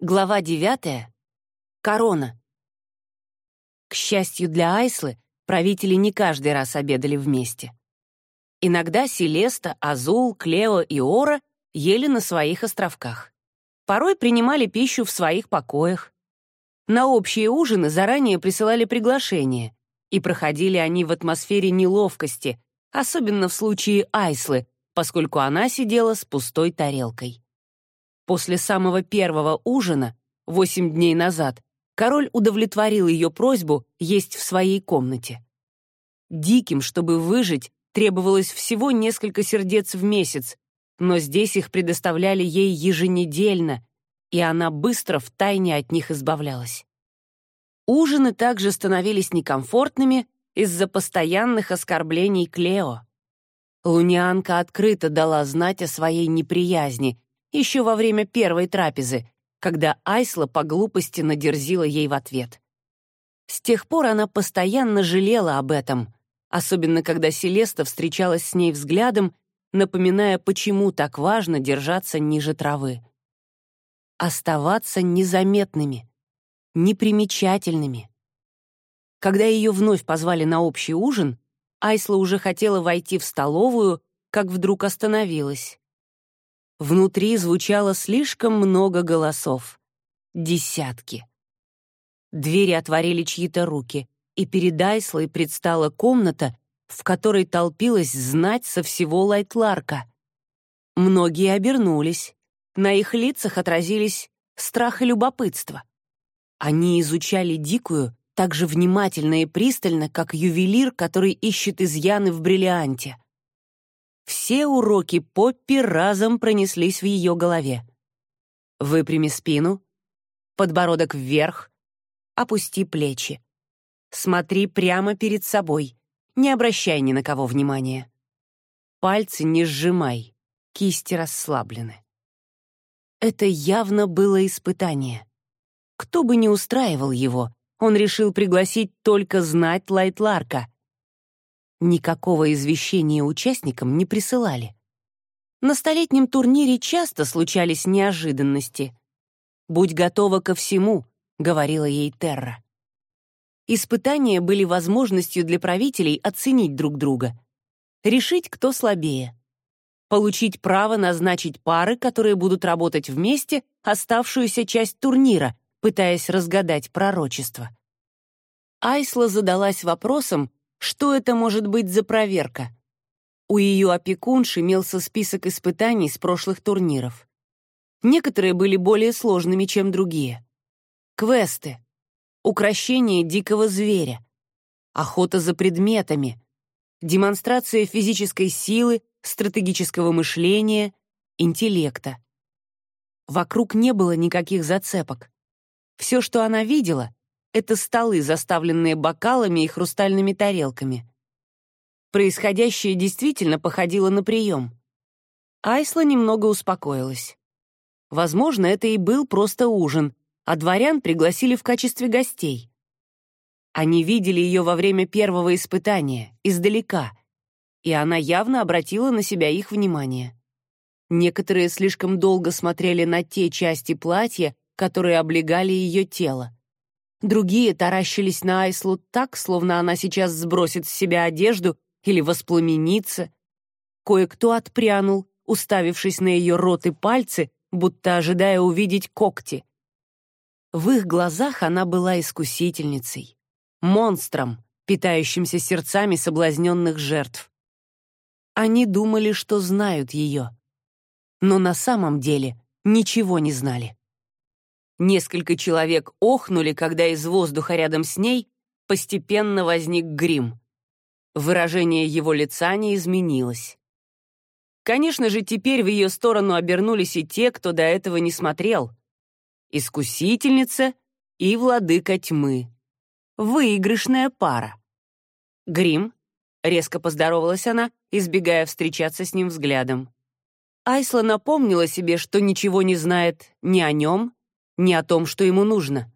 Глава девятая. Корона. К счастью для Айслы, правители не каждый раз обедали вместе. Иногда Селеста, Азул, Клео и Ора ели на своих островках. Порой принимали пищу в своих покоях. На общие ужины заранее присылали приглашения, и проходили они в атмосфере неловкости, особенно в случае Айслы, поскольку она сидела с пустой тарелкой. После самого первого ужина, восемь дней назад, король удовлетворил ее просьбу есть в своей комнате. Диким, чтобы выжить, требовалось всего несколько сердец в месяц, но здесь их предоставляли ей еженедельно, и она быстро втайне от них избавлялась. Ужины также становились некомфортными из-за постоянных оскорблений Клео. Лунианка открыто дала знать о своей неприязни еще во время первой трапезы, когда Айсла по глупости надерзила ей в ответ. С тех пор она постоянно жалела об этом, особенно когда Селеста встречалась с ней взглядом, напоминая, почему так важно держаться ниже травы. Оставаться незаметными, непримечательными. Когда ее вновь позвали на общий ужин, Айсла уже хотела войти в столовую, как вдруг остановилась. Внутри звучало слишком много голосов. Десятки. Двери отворили чьи-то руки, и перед Айслой предстала комната, в которой толпилась знать со всего Лайтларка. Многие обернулись. На их лицах отразились страх и любопытство. Они изучали дикую так же внимательно и пристально, как ювелир, который ищет изъяны в бриллианте. Все уроки Поппи разом пронеслись в ее голове. Выпрями спину, подбородок вверх, опусти плечи. Смотри прямо перед собой, не обращай ни на кого внимания. Пальцы не сжимай, кисти расслаблены. Это явно было испытание. Кто бы ни устраивал его, он решил пригласить только знать Лайтларка, Никакого извещения участникам не присылали. На столетнем турнире часто случались неожиданности. «Будь готова ко всему», — говорила ей Терра. Испытания были возможностью для правителей оценить друг друга, решить, кто слабее, получить право назначить пары, которые будут работать вместе оставшуюся часть турнира, пытаясь разгадать пророчество. Айсла задалась вопросом, что это может быть за проверка? У ее опекунш имелся список испытаний с прошлых турниров. Некоторые были более сложными, чем другие. Квесты, украшение дикого зверя, охота за предметами, демонстрация физической силы, стратегического мышления, интеллекта. Вокруг не было никаких зацепок. Все, что она видела, это столы, заставленные бокалами и хрустальными тарелками. Происходящее действительно походило на прием. Айсла немного успокоилась. Возможно, это и был просто ужин, а дворян пригласили в качестве гостей. Они видели ее во время первого испытания, издалека, и она явно обратила на себя их внимание. Некоторые слишком долго смотрели на те части платья, которые облегали ее тело. Другие таращились на Айслу так, словно она сейчас сбросит с себя одежду или воспламенится. Кое-кто отпрянул, уставившись на ее рот и пальцы, будто ожидая увидеть когти. В их глазах она была искусительницей, монстром, питающимся сердцами соблазненных жертв. Они думали, что знают ее, но на самом деле ничего не знали. Несколько человек охнули, когда из воздуха рядом с ней постепенно возник грим. Выражение его лица не изменилось. Конечно же, теперь в ее сторону обернулись и те, кто до этого не смотрел. Искусительница и владыка тьмы. Выигрышная пара. Грим, резко поздоровалась она, избегая встречаться с ним взглядом. Айсла напомнила себе, что ничего не знает ни о нем, не о том, что ему нужно.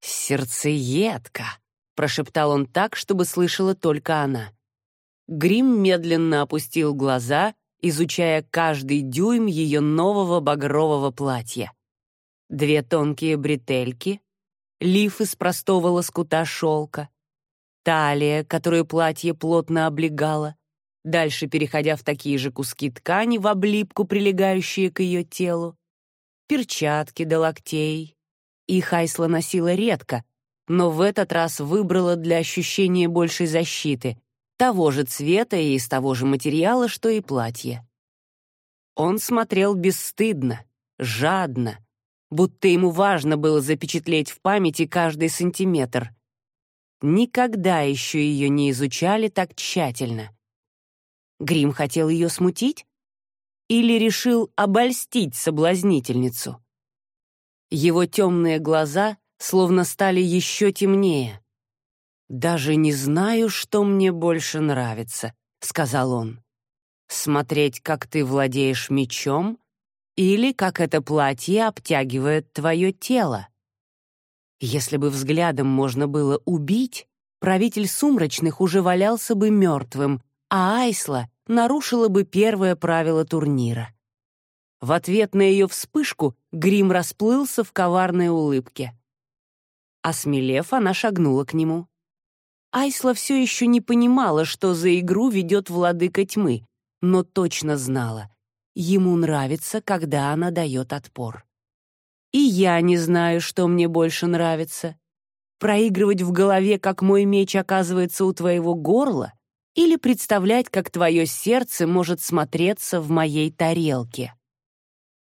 «Сердцеедка», — прошептал он так, чтобы слышала только она. Грим медленно опустил глаза, изучая каждый дюйм ее нового багрового платья. две тонкие бретельки, лиф из простого лоскута шелка, талия, которую платье плотно облегало, дальше переходя в такие же куски ткани в облипку, прилегающие к ее телу, перчатки до локтей. Их Айсла носила редко, но в этот раз выбрала для ощущения большей защиты, того же цвета и из того же материала, что и платье. Он смотрел бесстыдно, жадно, будто ему важно было запечатлеть в памяти каждый сантиметр. Никогда еще ее не изучали так тщательно. Грим хотел ее смутить? Или решил обольстить соблазнительницу? Его темные глаза словно стали еще темнее. «Даже не знаю, что мне больше нравится», — сказал он. «Смотреть, как ты владеешь мечом, или как это платье обтягивает твое тело?» Если бы взглядом можно было убить, правитель сумрачных уже валялся бы мертвым, а Айсла нарушила бы первое правило турнира. В ответ на ее вспышку грим расплылся в коварной улыбке. Осмелев, она шагнула к нему. Айсла все еще не понимала, что за игру ведет владыка тьмы, но точно знала. Ему нравится, когда она дает отпор. И я не знаю, что мне больше нравится. Проигрывать в голове, как мой меч оказывается у твоего горла, или представлять, как твое сердце может смотреться в моей тарелке.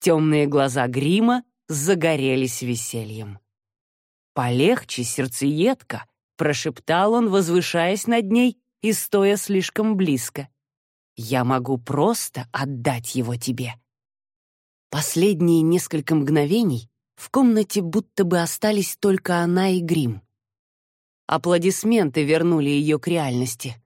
Темные глаза грима загорелись весельем. «Полегче, сердцеедка», — прошептал он, возвышаясь над ней и стоя слишком близко. «Я могу просто отдать его тебе». Последние несколько мгновений в комнате будто бы остались только она и грим. Аплодисменты вернули ее к реальности.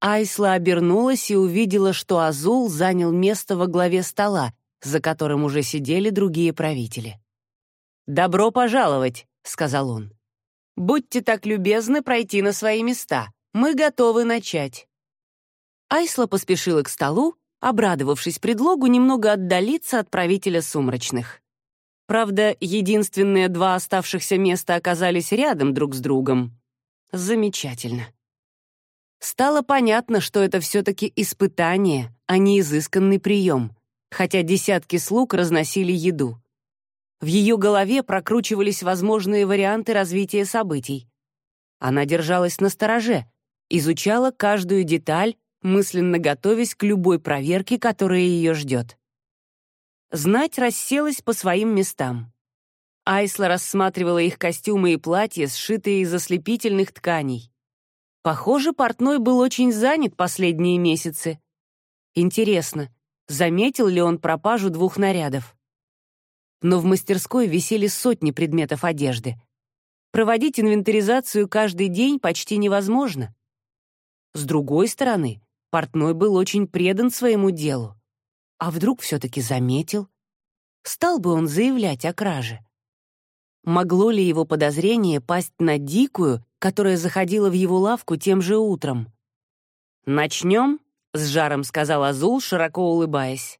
Айсла обернулась и увидела, что Азул занял место во главе стола, за которым уже сидели другие правители. «Добро пожаловать!» — сказал он. «Будьте так любезны пройти на свои места. Мы готовы начать». Айсла поспешила к столу, обрадовавшись предлогу немного отдалиться от правителя сумрачных. Правда, единственные два оставшихся места оказались рядом друг с другом. Замечательно. Стало понятно, что это все-таки испытание, а не изысканный прием, хотя десятки слуг разносили еду. В ее голове прокручивались возможные варианты развития событий. Она держалась на стороже, изучала каждую деталь, мысленно готовясь к любой проверке, которая ее ждет. Знать расселась по своим местам. Айсла рассматривала их костюмы и платья, сшитые из ослепительных тканей. Похоже, портной был очень занят последние месяцы. Интересно, заметил ли он пропажу двух нарядов? но в мастерской висели сотни предметов одежды. Проводить инвентаризацию каждый день почти невозможно. С другой стороны, портной был очень предан своему делу. А вдруг все-таки заметил? Стал бы он заявлять о краже? Могло ли его подозрение пасть на дикую, которая заходила в его лавку тем же утром? «Начнем?» — с жаром сказал Азул, широко улыбаясь.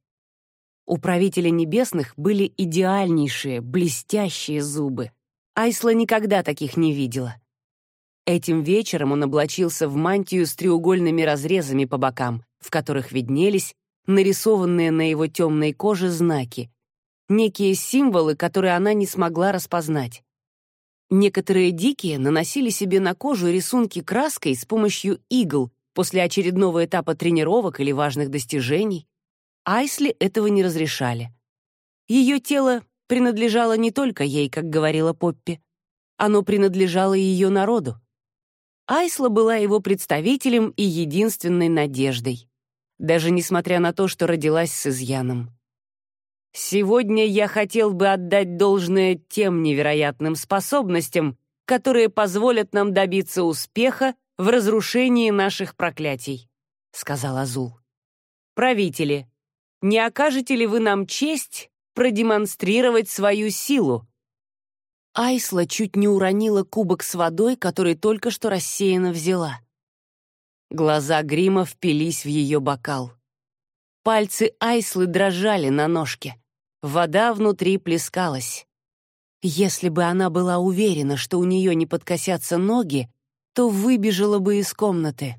У правителя небесных были идеальнейшие, блестящие зубы. Айсла никогда таких не видела. Этим вечером он облачился в мантию с треугольными разрезами по бокам, в которых виднелись нарисованные на его темной коже знаки, некие символы, которые она не смогла распознать. Некоторые дикие наносили себе на кожу рисунки краской с помощью игл после очередного этапа тренировок или важных достижений. Айсли этого не разрешали. Ее тело принадлежало не только ей, как говорила Поппи. Оно принадлежало ее народу. Айсла была его представителем и единственной надеждой, даже несмотря на то, что родилась с изъяном. Сегодня я хотел бы отдать должное тем невероятным способностям, которые позволят нам добиться успеха в разрушении наших проклятий», — сказал Азул. «Правители, не окажете ли вы нам честь продемонстрировать свою силу?» Айсла чуть не уронила кубок с водой, который только что рассеянно взяла. Глаза грима впились в ее бокал. Пальцы Айслы дрожали на ножке. Вода внутри плескалась. Если бы она была уверена, что у нее не подкосятся ноги, то выбежала бы из комнаты.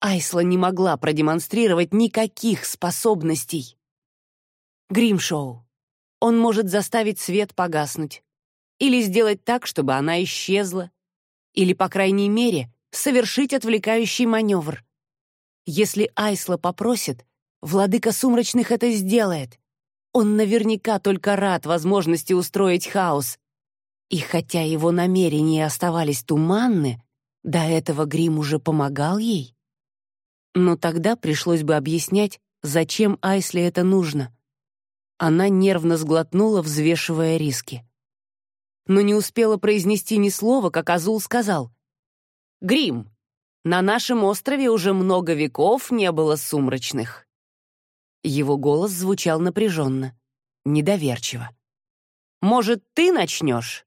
Айсла не могла продемонстрировать никаких способностей. Гримшоу. Он может заставить свет погаснуть. Или сделать так, чтобы она исчезла. Или, по крайней мере, совершить отвлекающий маневр. Если Айсла попросит, владыка сумрачных это сделает. Он наверняка только рад возможности устроить хаос. И хотя его намерения оставались туманны, до этого Грим уже помогал ей. Но тогда пришлось бы объяснять, зачем Айсле это нужно. Она нервно сглотнула, взвешивая риски. Но не успела произнести ни слова, как Азул сказал. «Грим, на нашем острове уже много веков не было сумрачных». Его голос звучал напряженно, недоверчиво. «Может, ты начнешь?»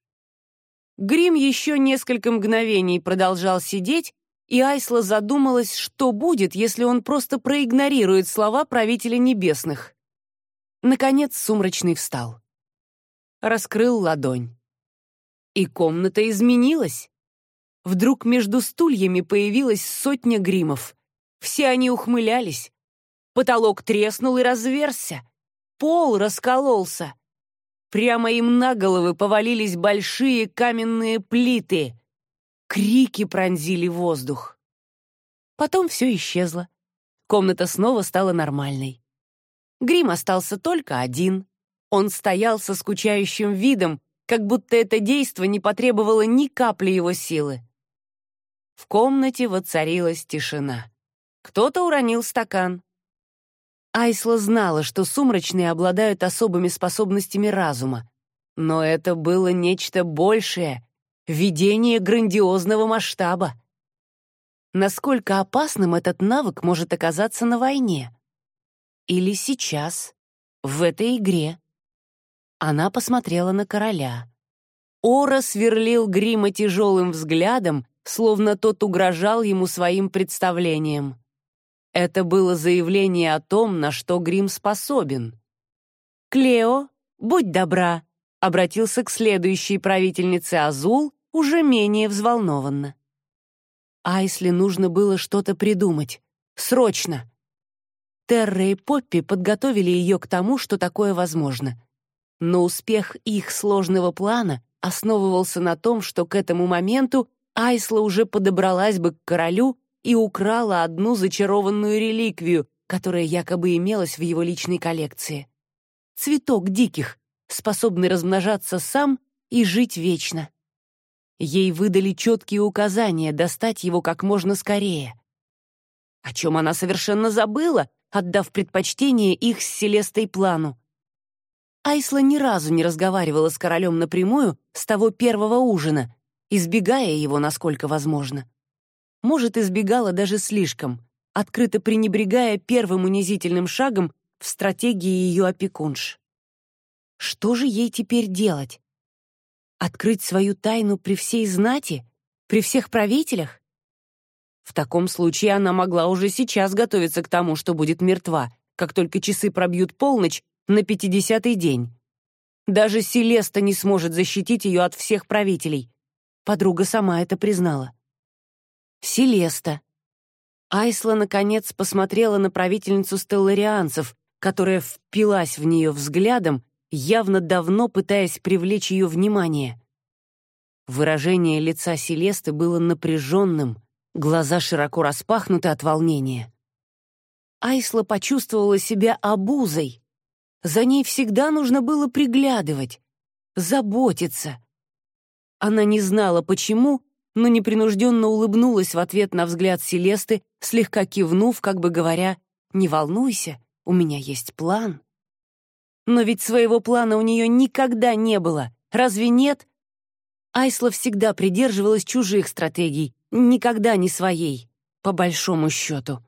Грим еще несколько мгновений продолжал сидеть, и Айсла задумалась, что будет, если он просто проигнорирует слова правителя небесных. Наконец Сумрачный встал. Раскрыл ладонь. И комната изменилась. Вдруг между стульями появилась сотня гримов. Все они ухмылялись, Потолок треснул и разверзся. Пол раскололся. Прямо им на головы повалились большие каменные плиты. Крики пронзили воздух. Потом все исчезло. Комната снова стала нормальной. Грим остался только один. Он стоял со скучающим видом, как будто это действо не потребовало ни капли его силы. В комнате воцарилась тишина. Кто-то уронил стакан. Айсла знала, что сумрачные обладают особыми способностями разума. Но это было нечто большее — видение грандиозного масштаба. Насколько опасным этот навык может оказаться на войне? Или сейчас, в этой игре? Она посмотрела на короля. Ора сверлил грима тяжелым взглядом, словно тот угрожал ему своим представлением. Это было заявление о том, на что Грим способен. «Клео, будь добра», — обратился к следующей правительнице Азул уже менее взволнованно. Айсли нужно было что-то придумать. Срочно. Терра и Поппи подготовили ее к тому, что такое возможно. Но успех их сложного плана основывался на том, что к этому моменту Айсла уже подобралась бы к королю и украла одну зачарованную реликвию, которая якобы имелась в его личной коллекции. Цветок диких, способный размножаться сам и жить вечно. Ей выдали четкие указания достать его как можно скорее. О чем она совершенно забыла, отдав предпочтение их с Селестой плану. Айсла ни разу не разговаривала с королем напрямую с того первого ужина, избегая его, насколько возможно может, избегала даже слишком, открыто пренебрегая первым унизительным шагом в стратегии ее опекунш. Что же ей теперь делать? Открыть свою тайну при всей знати? При всех правителях? В таком случае она могла уже сейчас готовиться к тому, что будет мертва, как только часы пробьют полночь на пятидесятый день. Даже Селеста не сможет защитить ее от всех правителей. Подруга сама это признала. Селеста. Айсла, наконец, посмотрела на правительницу стелларианцев, которая впилась в нее взглядом, явно давно пытаясь привлечь ее внимание. Выражение лица Селесты было напряженным, глаза широко распахнуты от волнения. Айсла почувствовала себя обузой. За ней всегда нужно было приглядывать, заботиться. Она не знала, почему, но непринужденно улыбнулась в ответ на взгляд Селесты, слегка кивнув, как бы говоря, «Не волнуйся, у меня есть план». Но ведь своего плана у нее никогда не было, разве нет? Айсла всегда придерживалась чужих стратегий, никогда не своей, по большому счету.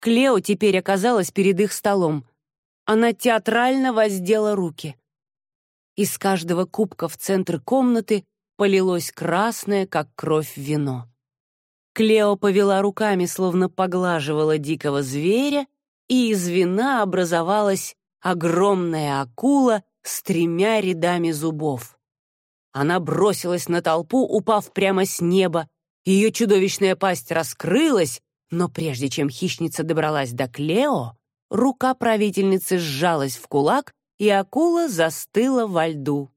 Клео теперь оказалась перед их столом. Она театрально воздела руки. Из каждого кубка в центр комнаты полилось красное, как кровь, вино. Клео повела руками, словно поглаживала дикого зверя, и из вина образовалась огромная акула с тремя рядами зубов. Она бросилась на толпу, упав прямо с неба. Ее чудовищная пасть раскрылась, но прежде чем хищница добралась до Клео, рука правительницы сжалась в кулак, и акула застыла во льду.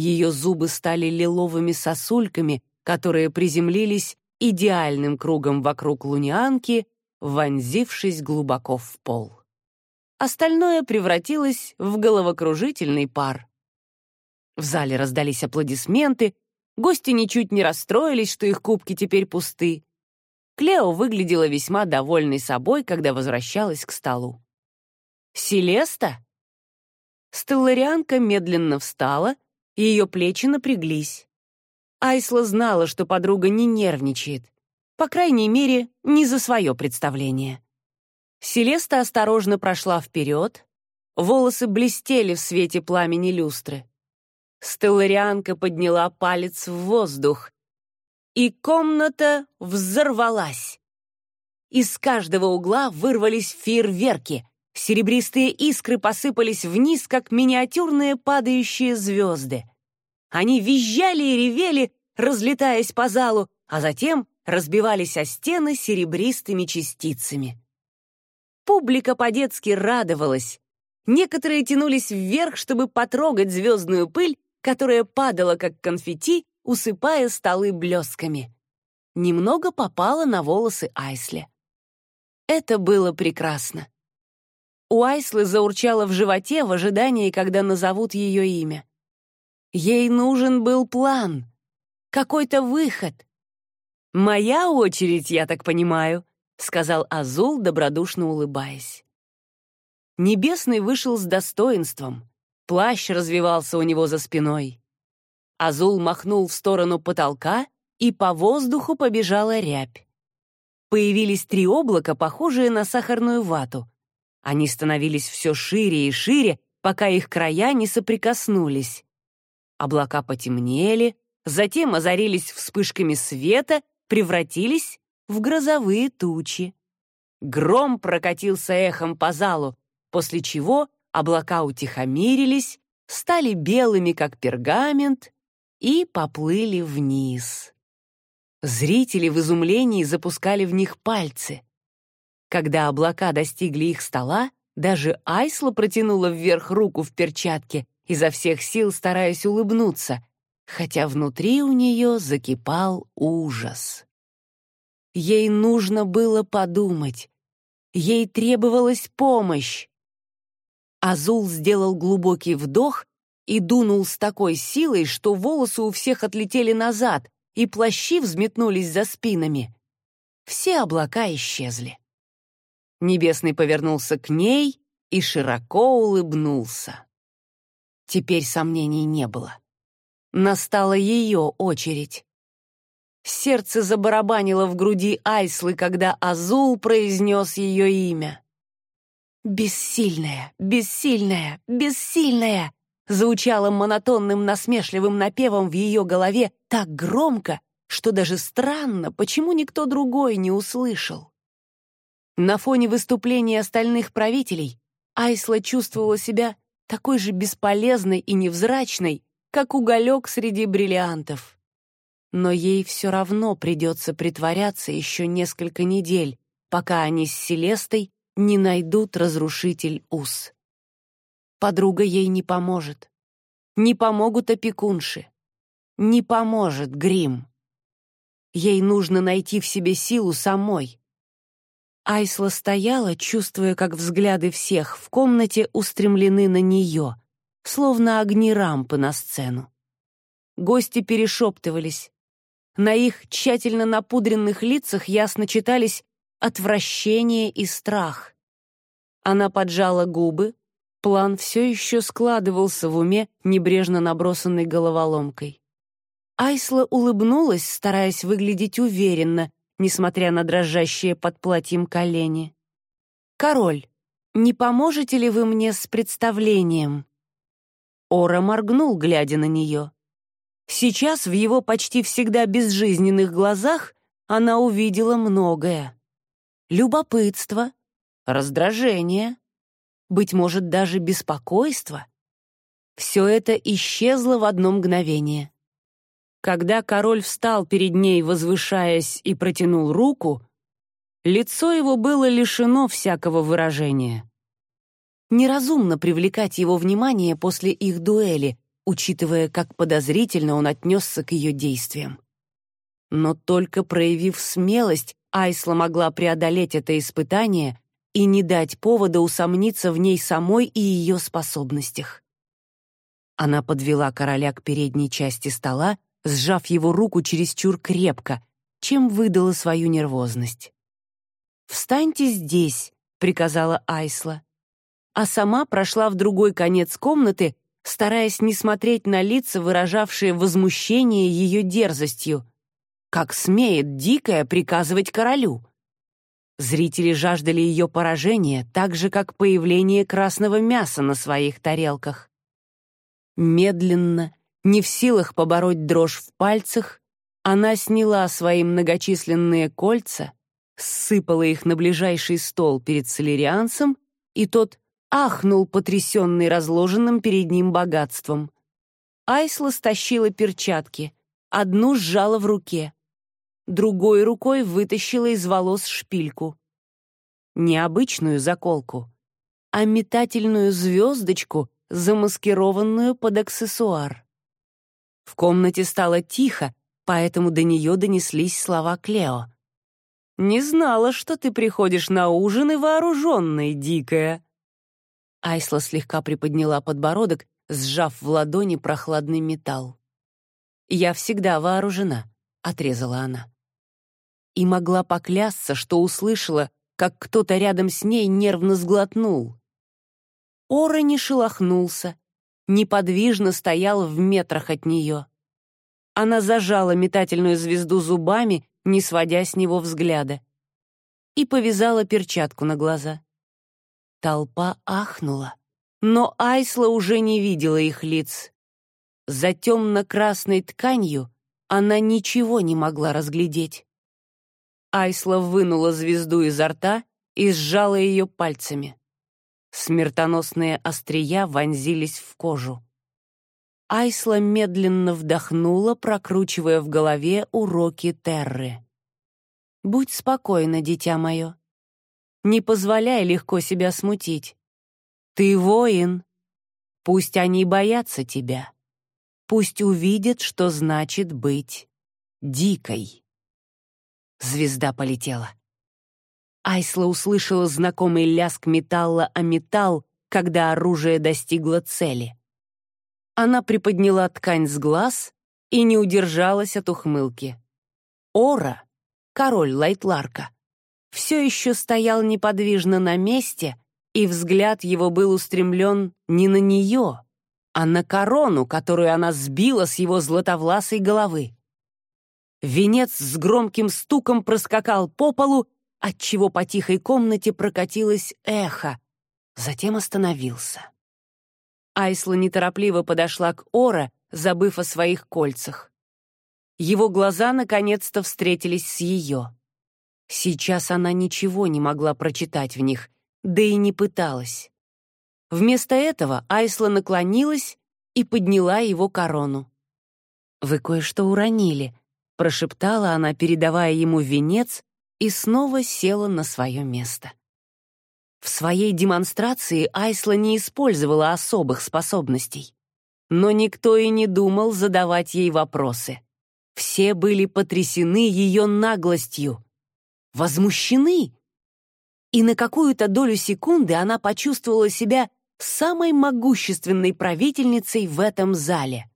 Ее зубы стали лиловыми сосульками, которые приземлились идеальным кругом вокруг лунианки, вонзившись глубоко в пол. Остальное превратилось в головокружительный пар. В зале раздались аплодисменты, гости ничуть не расстроились, что их кубки теперь пусты. Клео выглядела весьма довольной собой, когда возвращалась к столу. «Селеста?» Стелларианка медленно встала, ее плечи напряглись. Айсла знала, что подруга не нервничает, по крайней мере, не за свое представление. Селеста осторожно прошла вперед, волосы блестели в свете пламени люстры. Стелларианка подняла палец в воздух, и комната взорвалась. Из каждого угла вырвались фейерверки. Серебристые искры посыпались вниз, как миниатюрные падающие звезды. Они визжали и ревели, разлетаясь по залу, а затем разбивались о стены серебристыми частицами. Публика по-детски радовалась. Некоторые тянулись вверх, чтобы потрогать звездную пыль, которая падала, как конфетти, усыпая столы блесками. Немного попало на волосы Айсли. Это было прекрасно. У Айслы заурчало в животе в ожидании, когда назовут ее имя. Ей нужен был план, какой-то выход. «Моя очередь, я так понимаю», — сказал Азул, добродушно улыбаясь. Небесный вышел с достоинством. Плащ развивался у него за спиной. Азул махнул в сторону потолка, и по воздуху побежала рябь. Появились три облака, похожие на сахарную вату. Они становились все шире и шире, пока их края не соприкоснулись. Облака потемнели, затем озарились вспышками света, превратились в грозовые тучи. Гром прокатился эхом по залу, после чего облака утихомирились, стали белыми, как пергамент, и поплыли вниз. Зрители в изумлении запускали в них пальцы. Когда облака достигли их стола, даже Айсла протянула вверх руку в перчатке, изо всех сил стараясь улыбнуться, хотя внутри у нее закипал ужас. Ей нужно было подумать. Ей требовалась помощь. Азул сделал глубокий вдох и дунул с такой силой, что волосы у всех отлетели назад, и плащи взметнулись за спинами. Все облака исчезли. Небесный повернулся к ней и широко улыбнулся. Теперь сомнений не было. Настала ее очередь. Сердце забарабанило в груди Айслы, когда Азул произнес ее имя. «Бессильная, бессильная, бессильная!» звучало монотонным насмешливым напевом в ее голове так громко, что даже странно, почему никто другой не услышал. На фоне выступления остальных правителей Айсла чувствовала себя такой же бесполезной и невзрачной, как уголек среди бриллиантов. Но ей все равно придется притворяться еще несколько недель, пока они с Селестой не найдут разрушитель уз. Подруга ей не поможет. Не помогут опекунши. Не поможет грим. Ей нужно найти в себе силу самой, Айсла стояла, чувствуя, как взгляды всех в комнате устремлены на нее, словно огни рампы на сцену. Гости перешептывались. На их тщательно напудренных лицах ясно читались отвращение и страх. Она поджала губы, план все еще складывался в уме небрежно набросанной головоломкой. Айсла улыбнулась, стараясь выглядеть уверенно, несмотря на дрожащие под платьем колени. «Король, не поможете ли вы мне с представлением?» Ора моргнул, глядя на нее. Сейчас в его почти всегда безжизненных глазах она увидела многое. Любопытство, раздражение, быть может, даже беспокойство. Все это исчезло в одно мгновение. Когда король встал перед ней, возвышаясь, и протянул руку, лицо его было лишено всякого выражения. Неразумно привлекать его внимание после их дуэли, учитывая, как подозрительно он отнесся к ее действиям. Но только проявив смелость, Айсла могла преодолеть это испытание и не дать повода усомниться в ней самой и ее способностях. Она подвела короля к передней части стола, сжав его руку чересчур крепко, чем выдала свою нервозность. «Встаньте здесь», — приказала Айсла. А сама прошла в другой конец комнаты, стараясь не смотреть на лица, выражавшие возмущение ее дерзостью. Как смеет дикая приказывать королю? Зрители жаждали ее поражения, так же, как появление красного мяса на своих тарелках. Медленно, не в силах побороть дрожь в пальцах, она сняла свои многочисленные кольца, сыпала их на ближайший стол перед солерианцем, и тот ахнул, потрясенный разложенным перед ним богатством. Айсла стащила перчатки, одну сжала в руке, другой рукой вытащила из волос шпильку. Необычную заколку, а метательную звездочку, замаскированную под аксессуар. В комнате стало тихо, поэтому до нее донеслись слова Клео. «Не знала, что ты приходишь на ужин и вооруженный, дикая». Айсла слегка приподняла подбородок, сжав в ладони прохладный металл. «Я всегда вооружена», — отрезала она. И могла поклясться, что услышала, как кто-то рядом с ней нервно сглотнул. Ора не шелохнулся, неподвижно стоял в метрах от нее. Она зажала метательную звезду зубами, не сводя с него взгляда, и повязала перчатку на глаза. Толпа ахнула, но Айсла уже не видела их лиц. За темно-красной тканью она ничего не могла разглядеть. Айсла вынула звезду изо рта и сжала ее пальцами. Смертоносные острия вонзились в кожу. Айсла медленно вдохнула, прокручивая в голове уроки Терры. «Будь спокойна, дитя мое. Не позволяй легко себя смутить. Ты воин. Пусть они боятся тебя. Пусть увидят, что значит быть дикой». Звезда полетела. Айсла услышала знакомый лязг металла о металл, когда оружие достигло цели. Она приподняла ткань с глаз и не удержалась от ухмылки. Ора, король Лайтларка, все еще стоял неподвижно на месте, и взгляд его был устремлен не на нее, а на корону, которую она сбила с его златовласой головы. Венец с громким стуком проскакал по полу отчего по тихой комнате прокатилось эхо, затем остановился. Айсла неторопливо подошла к Ора, забыв о своих кольцах. Его глаза наконец-то встретились с ее. Сейчас она ничего не могла прочитать в них, да и не пыталась. Вместо этого Айсла наклонилась и подняла его корону. «Вы кое-что уронили», — прошептала она, передавая ему венец, и снова села на свое место. В своей демонстрации Айсла не использовала особых способностей. Но никто и не думал задавать ей вопросы. Все были потрясены ее наглостью, возмущены. И на какую-то долю секунды она почувствовала себя самой могущественной правительницей в этом зале.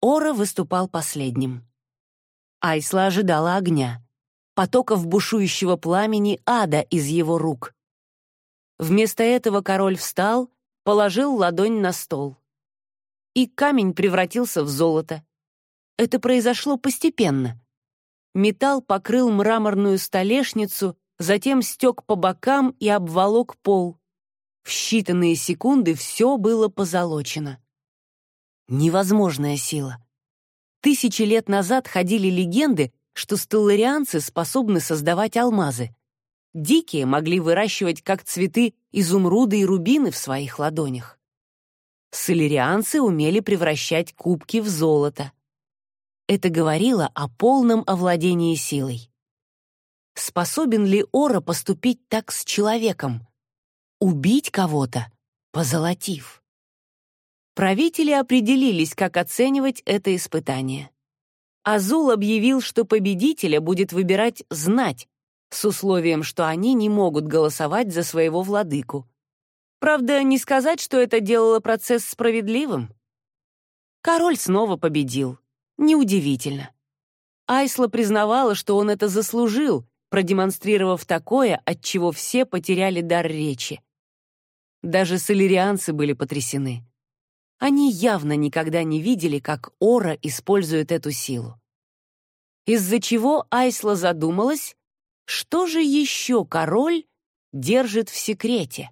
Ора выступал последним. Айсла ожидала огня потоков бушующего пламени ада из его рук. Вместо этого король встал, положил ладонь на стол. И камень превратился в золото. Это произошло постепенно. Металл покрыл мраморную столешницу, затем стек по бокам и обволок пол. В считанные секунды все было позолочено. Невозможная сила. Тысячи лет назад ходили легенды, что стелларианцы способны создавать алмазы. Дикие могли выращивать как цветы изумруды и рубины в своих ладонях. Солерианцы умели превращать кубки в золото. Это говорило о полном овладении силой. Способен ли Ора поступить так с человеком? Убить кого-то, позолотив? Правители определились, как оценивать это испытание. Азул объявил, что победителя будет выбирать знать, с условием, что они не могут голосовать за своего владыку. Правда, не сказать, что это делало процесс справедливым. Король снова победил. Неудивительно. Айсла признавала, что он это заслужил, продемонстрировав такое, от чего все потеряли дар речи. Даже солерианцы были потрясены. Они явно никогда не видели, как Ора использует эту силу. Из-за чего Айсла задумалась, что же еще король держит в секрете?